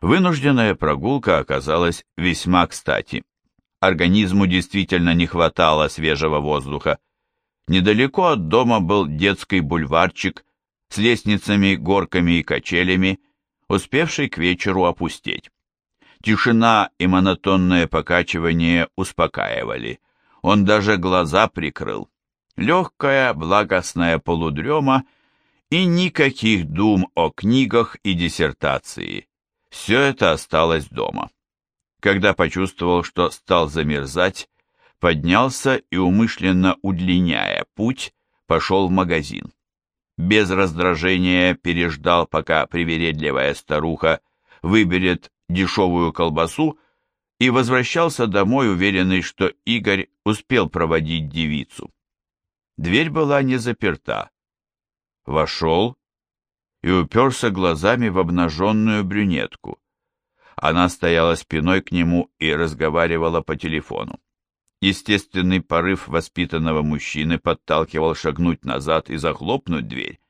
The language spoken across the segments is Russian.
Вынужденная прогулка оказалась весьма кстати. Организму действительно не хватало свежего воздуха. Недалеко от дома был детский бульварчик с лестницами, горками и качелями, успевший к вечеру опустеть. Тишина и монотонное покачивание успокаивали. Он даже глаза прикрыл. Легкая, благостная полудрема и никаких дум о книгах и диссертации. Все это осталось дома. Когда почувствовал, что стал замерзать, поднялся и, умышленно удлиняя путь, пошел в магазин. Без раздражения переждал, пока привередливая старуха выберет дешевую колбасу и возвращался домой, уверенный, что Игорь успел проводить девицу. Дверь была не заперта. Вошел и уперся глазами в обнаженную брюнетку. Она стояла спиной к нему и разговаривала по телефону. Естественный порыв воспитанного мужчины подталкивал шагнуть назад и захлопнуть дверь,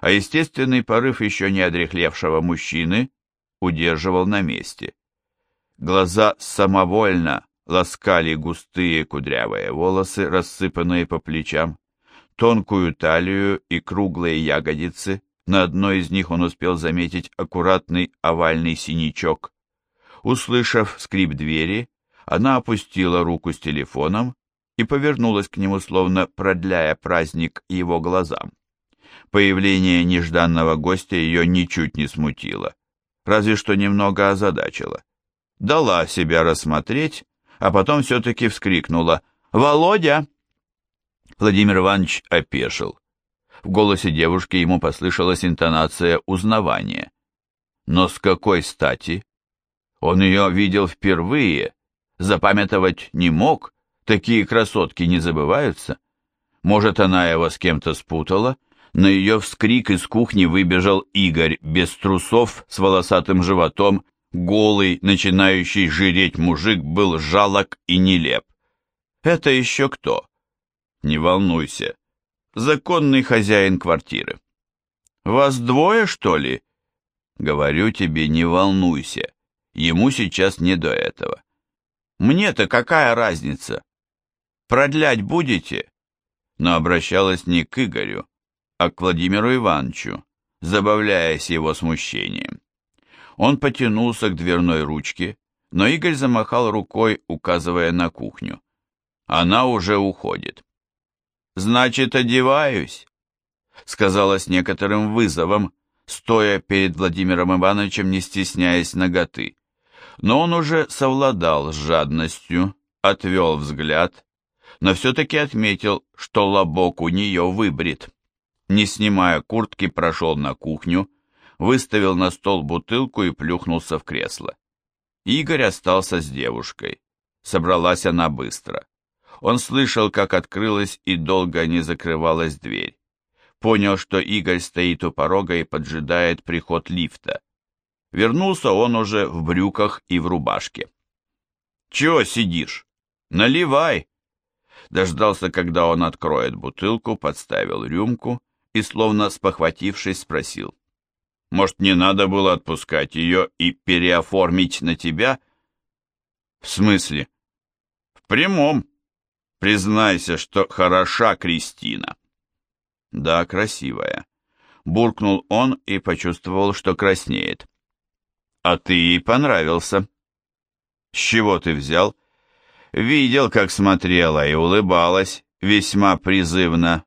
а естественный порыв еще не одрехлевшего мужчины удерживал на месте. Глаза самовольно ласкали густые кудрявые волосы, рассыпанные по плечам, тонкую талию и круглые ягодицы. На одной из них он успел заметить аккуратный овальный синячок. Услышав скрип двери, она опустила руку с телефоном и повернулась к нему, словно продляя праздник его глазам. Появление нежданного гостя ее ничуть не смутило разве что немного озадачила. Дала себя рассмотреть, а потом все-таки вскрикнула «Володя!». Владимир Иванович опешил. В голосе девушки ему послышалась интонация узнавания. Но с какой стати? Он ее видел впервые, запамятовать не мог, такие красотки не забываются. Может, она его с кем-то спутала? На ее вскрик из кухни выбежал Игорь, без трусов, с волосатым животом, голый, начинающий жиреть мужик был жалок и нелеп. «Это еще кто?» «Не волнуйся. Законный хозяин квартиры». «Вас двое, что ли?» «Говорю тебе, не волнуйся. Ему сейчас не до этого». «Мне-то какая разница? Продлять будете?» Но обращалась не к Игорю, а к Владимиру Ивановичу, забавляясь его смущением. Он потянулся к дверной ручке, но Игорь замахал рукой, указывая на кухню. Она уже уходит. «Значит, одеваюсь», — сказала с некоторым вызовом, стоя перед Владимиром Ивановичем, не стесняясь ноготы. Но он уже совладал с жадностью, отвел взгляд, но все-таки отметил, что лобок у нее выбрит не снимая куртки, прошел на кухню, выставил на стол бутылку и плюхнулся в кресло. Игорь остался с девушкой. Собралась она быстро. Он слышал, как открылась и долго не закрывалась дверь. Понял, что Игорь стоит у порога и поджидает приход лифта. Вернулся он уже в брюках и в рубашке. «Чего сидишь? Наливай!» Дождался, когда он откроет бутылку, подставил рюмку и, словно спохватившись, спросил. «Может, не надо было отпускать ее и переоформить на тебя?» «В смысле?» «В прямом. Признайся, что хороша Кристина». «Да, красивая», — буркнул он и почувствовал, что краснеет. «А ты ей понравился». «С чего ты взял?» «Видел, как смотрела и улыбалась, весьма призывно,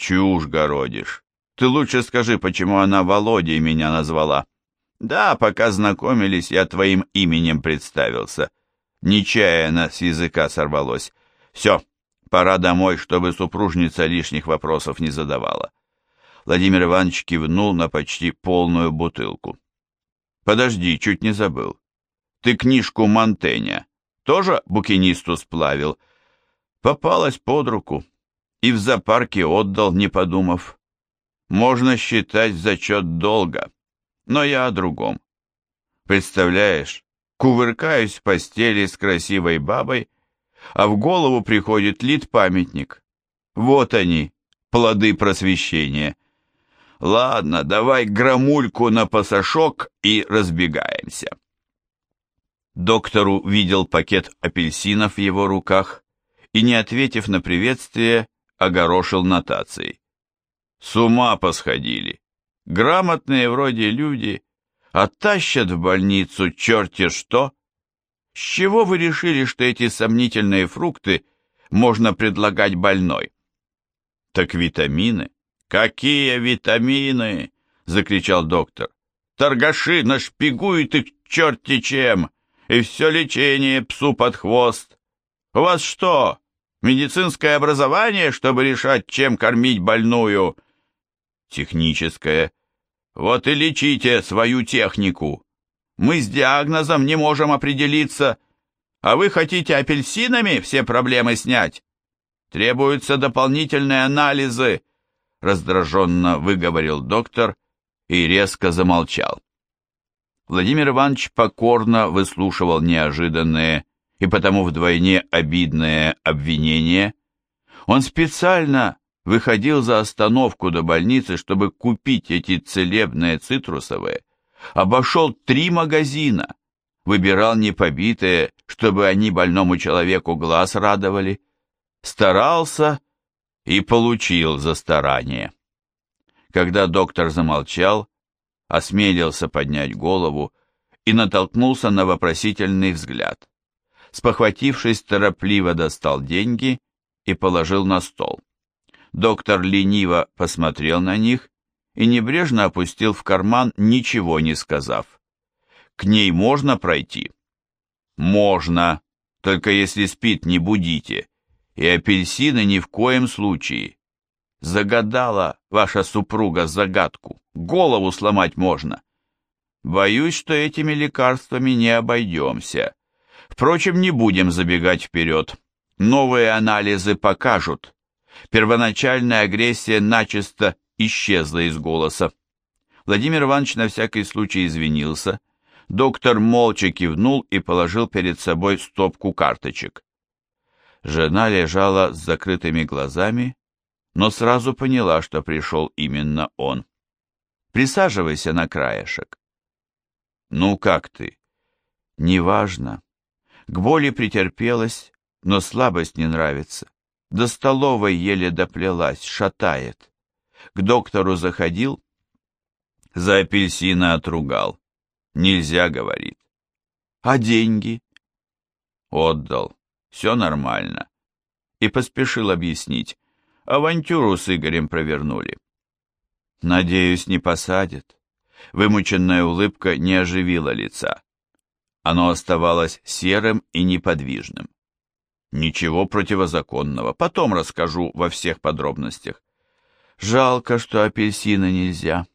Чушь городишь. Ты лучше скажи, почему она Володей меня назвала. Да, пока знакомились, я твоим именем представился. Нечаянно с языка сорвалось. Все, пора домой, чтобы супружница лишних вопросов не задавала. Владимир Иванович кивнул на почти полную бутылку. Подожди, чуть не забыл. Ты книжку Монтэня тоже букинисту сплавил? Попалась под руку и в зоопарке отдал, не подумав. Можно считать зачет долго, но я о другом. Представляешь, кувыркаюсь в постели с красивой бабой, а в голову приходит лид-памятник. Вот они, плоды просвещения. Ладно, давай громульку на пасашок и разбегаемся. Доктор увидел пакет апельсинов в его руках и, не ответив на приветствие, огорошил нотацией. С ума посходили. Грамотные вроде люди оттащат в больницу черти что. С чего вы решили, что эти сомнительные фрукты можно предлагать больной? Так витамины. Какие витамины? Закричал доктор. Торгаши нашпигуют их черти чем, и все лечение псу под хвост. У вас что, медицинское образование, чтобы решать, чем кормить больную? Техническое. Вот и лечите свою технику. Мы с диагнозом не можем определиться, а вы хотите апельсинами все проблемы снять? Требуются дополнительные анализы, раздраженно выговорил доктор и резко замолчал. Владимир Иванович покорно выслушивал неожиданные и потому вдвойне обидные обвинения. Он специально выходил за остановку до больницы, чтобы купить эти целебные цитрусовые, обошел три магазина, выбирал непобитые, чтобы они больному человеку глаз радовали, старался и получил за старание. Когда доктор замолчал, осмелился поднять голову и натолкнулся на вопросительный взгляд. Спохватившись, торопливо достал деньги и положил на стол. Доктор лениво посмотрел на них и небрежно опустил в карман, ничего не сказав. «К ней можно пройти?» «Можно, только если спит, не будите. И апельсины ни в коем случае. Загадала ваша супруга загадку, голову сломать можно. Боюсь, что этими лекарствами не обойдемся. Впрочем, не будем забегать вперед. Новые анализы покажут, Первоначальная агрессия начисто исчезла из голоса. Владимир Иванович на всякий случай извинился. Доктор молча кивнул и положил перед собой стопку карточек. Жена лежала с закрытыми глазами, но сразу поняла, что пришел именно он. «Присаживайся на краешек». «Ну как ты?» «Неважно. К боли претерпелась, но слабость не нравится. До столовой еле доплелась, шатает. К доктору заходил, за апельсина отругал. Нельзя, говорит. А деньги? Отдал. Все нормально. И поспешил объяснить. Авантюру с Игорем провернули. Надеюсь, не посадят. Вымученная улыбка не оживила лица. Оно оставалось серым и неподвижным. Ничего противозаконного. Потом расскажу во всех подробностях. Жалко, что апельсины нельзя.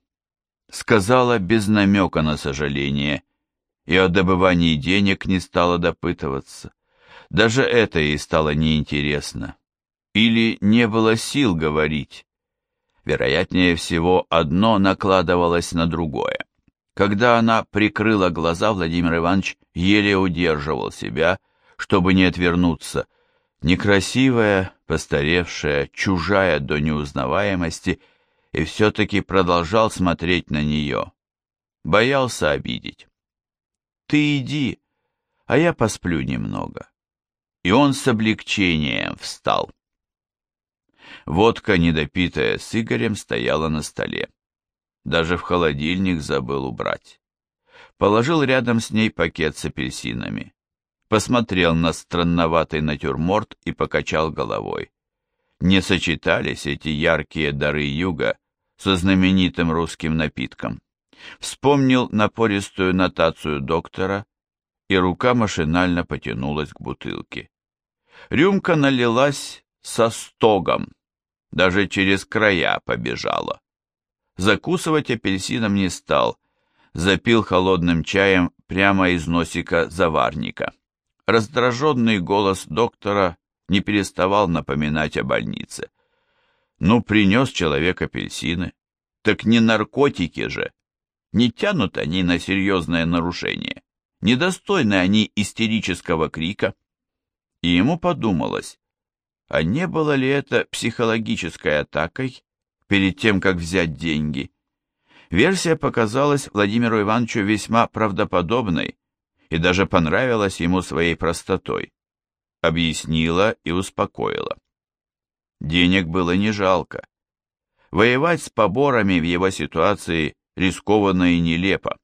Сказала без намека на сожаление. И о добывании денег не стала допытываться. Даже это ей стало неинтересно. Или не было сил говорить. Вероятнее всего, одно накладывалось на другое. Когда она прикрыла глаза, Владимир Иванович еле удерживал себя, чтобы не отвернуться. Некрасивая, постаревшая, чужая до неузнаваемости, и все-таки продолжал смотреть на нее. Боялся обидеть. «Ты иди, а я посплю немного». И он с облегчением встал. Водка, недопитая с Игорем, стояла на столе. Даже в холодильник забыл убрать. Положил рядом с ней пакет с апельсинами посмотрел на странноватый натюрморт и покачал головой. Не сочетались эти яркие дары юга со знаменитым русским напитком. Вспомнил напористую нотацию доктора, и рука машинально потянулась к бутылке. Рюмка налилась со стогом, даже через края побежала. Закусывать апельсином не стал, запил холодным чаем прямо из носика заварника. Раздраженный голос доктора не переставал напоминать о больнице. Ну, принес человек апельсины. Так не наркотики же. Не тянут они на серьезное нарушение. Недостойны они истерического крика. И ему подумалось, а не было ли это психологической атакой перед тем, как взять деньги? Версия показалась Владимиру Ивановичу весьма правдоподобной, и даже понравилась ему своей простотой. Объяснила и успокоила. Денег было не жалко. Воевать с поборами в его ситуации рискованно и нелепо.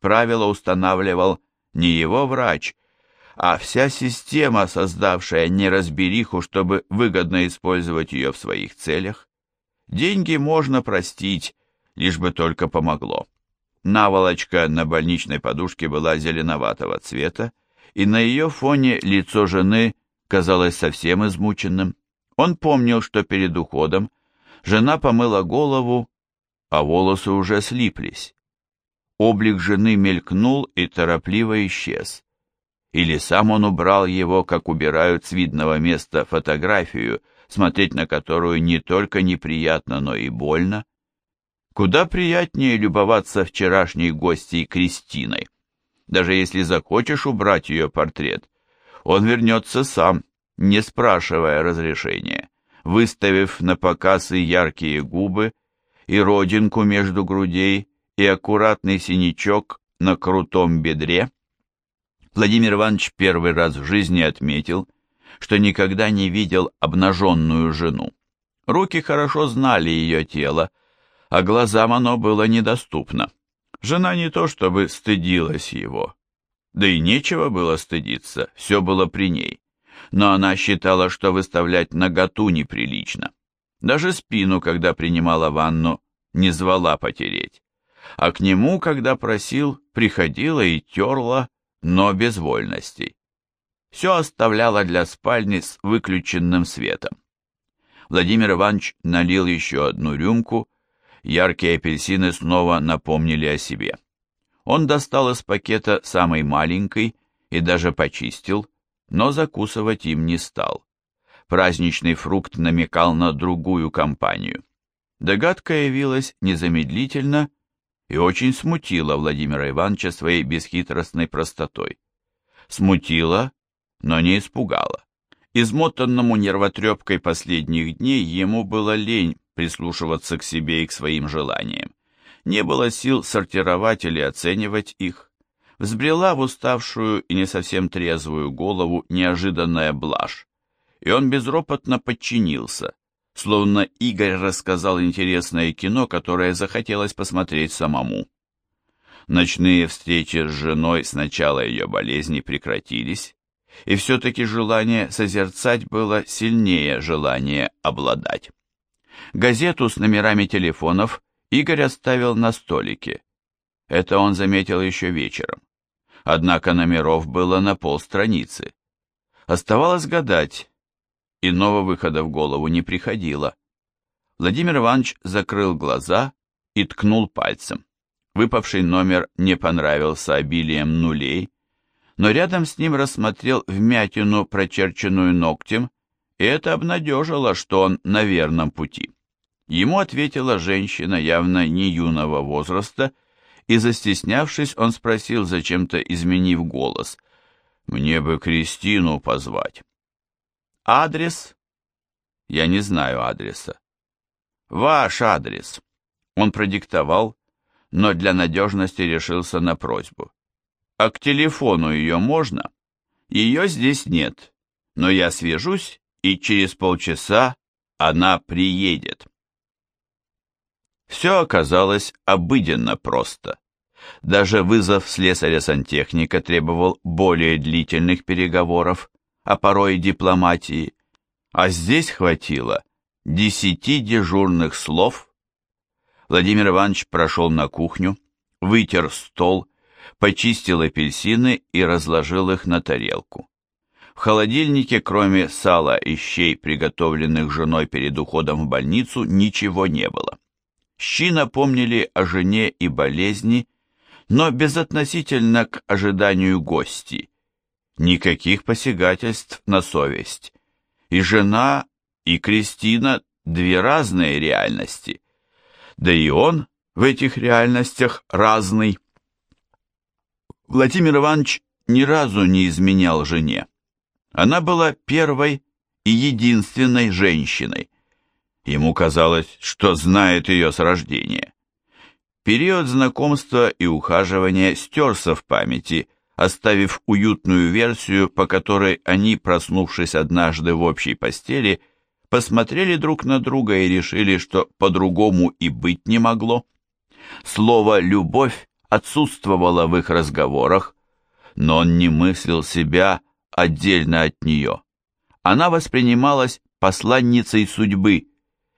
Правило устанавливал не его врач, а вся система, создавшая неразбериху, чтобы выгодно использовать ее в своих целях. Деньги можно простить, лишь бы только помогло. Наволочка на больничной подушке была зеленоватого цвета, и на ее фоне лицо жены казалось совсем измученным. Он помнил, что перед уходом жена помыла голову, а волосы уже слиплись. Облик жены мелькнул и торопливо исчез. Или сам он убрал его, как убирают с видного места фотографию, смотреть на которую не только неприятно, но и больно. Куда приятнее любоваться вчерашней гостьей Кристиной. Даже если захочешь убрать ее портрет, он вернется сам, не спрашивая разрешения, выставив на показ и яркие губы, и родинку между грудей, и аккуратный синячок на крутом бедре, Владимир Иванович первый раз в жизни отметил, что никогда не видел обнаженную жену. Руки хорошо знали ее тело, а глазам оно было недоступно. Жена не то чтобы стыдилась его, да и нечего было стыдиться, все было при ней. Но она считала, что выставлять наготу неприлично. Даже спину, когда принимала ванну, не звала потереть. А к нему, когда просил, приходила и терла, но без вольностей. Все оставляла для спальни с выключенным светом. Владимир Иванович налил еще одну рюмку, яркие апельсины снова напомнили о себе. Он достал из пакета самый маленький и даже почистил, но закусывать им не стал. Праздничный фрукт намекал на другую компанию. Догадка явилась незамедлительно и очень смутила Владимира Ивановича своей бесхитростной простотой. Смутила, но не испугала. Измотанному нервотрепкой последних дней ему было лень прислушиваться к себе и к своим желаниям. Не было сил сортировать или оценивать их. Взбрела в уставшую и не совсем трезвую голову неожиданная блажь, и он безропотно подчинился, словно Игорь рассказал интересное кино, которое захотелось посмотреть самому. Ночные встречи с женой с начала ее болезни прекратились, и все-таки желание созерцать было сильнее желания обладать. Газету с номерами телефонов Игорь оставил на столике. Это он заметил еще вечером. Однако номеров было на полстраницы. Оставалось гадать, Иного выхода в голову не приходило. Владимир Иванович закрыл глаза и ткнул пальцем. Выпавший номер не понравился обилием нулей, но рядом с ним рассмотрел вмятину, прочерченную ногтем, и это обнадежило, что он на верном пути. Ему ответила женщина явно не юного возраста, и, застеснявшись, он спросил, зачем-то изменив голос, «Мне бы Кристину позвать». Адрес? Я не знаю адреса. Ваш адрес. Он продиктовал, но для надежности решился на просьбу. А к телефону ее можно? Ее здесь нет, но я свяжусь, и через полчаса она приедет. Все оказалось обыденно просто. Даже вызов слесаря-сантехника требовал более длительных переговоров, а порой дипломатии, а здесь хватило десяти дежурных слов. Владимир Иванович прошел на кухню, вытер стол, почистил апельсины и разложил их на тарелку. В холодильнике, кроме сала и щей, приготовленных женой перед уходом в больницу, ничего не было. Щи напомнили о жене и болезни, но безотносительно к ожиданию гостей. Никаких посягательств на совесть. И жена, и Кристина – две разные реальности. Да и он в этих реальностях разный. Владимир Иванович ни разу не изменял жене. Она была первой и единственной женщиной. Ему казалось, что знает ее с рождения. Период знакомства и ухаживания стерся в памяти – оставив уютную версию, по которой они, проснувшись однажды в общей постели, посмотрели друг на друга и решили, что по-другому и быть не могло. Слово «любовь» отсутствовало в их разговорах, но он не мыслил себя отдельно от нее. Она воспринималась посланницей судьбы,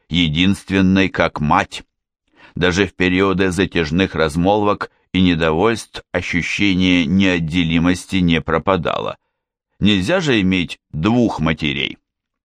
единственной как мать. Даже в периоды затяжных размолвок и недовольств ощущение неотделимости не пропадало. Нельзя же иметь двух матерей.